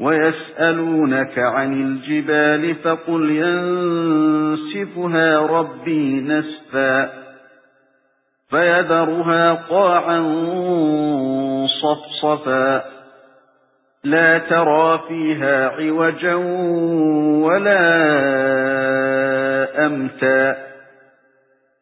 وَيَسْأَلُونَكَ عَنِ الْجِبَالِ فَقُلْ يَنسِفُهَا رَبِّي نَسْفًا فَيَذَرُهَا قَاعًا صَفْصَفًا لَا تَرَى فِيهَا عِوَجًا وَلَا أَمْتًا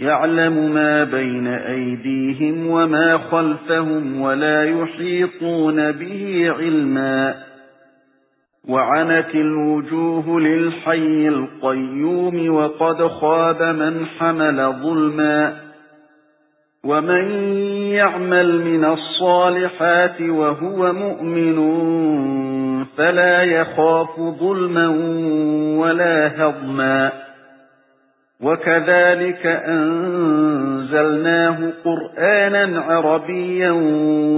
يَعْلَمُ مَا بَيْنَ أَيْدِيهِمْ وَمَا خَلْفَهُمْ وَلَا يُحِيطُونَ بِهِ عِلْمًا. وَعَنَتِ الْوُجُوهُ لِلْحَيِّ الْقَيُّومِ وَقَدْ خَابَ مَنْ حَمَلَ ظُلْمًا. وَمَن يَعْمَلْ مِنَ الصَّالِحَاتِ وَهُوَ مُؤْمِنٌ فَلَا يَخَافُ ظُلْمًا وَلَا هَضْمًا. وَكَذَلِكَ أَنزَلْنَاهُ قُرْآنًا عَرَبِيًّا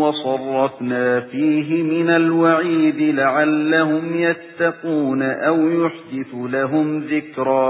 وَصَرَّفْنَا فِيهِ مِنَ الْوَعِيدِ لَعَلَّهُمْ يَتَّقُونَ أَوْ يُحْدِثُ لَهُمْ ذِكْرًا.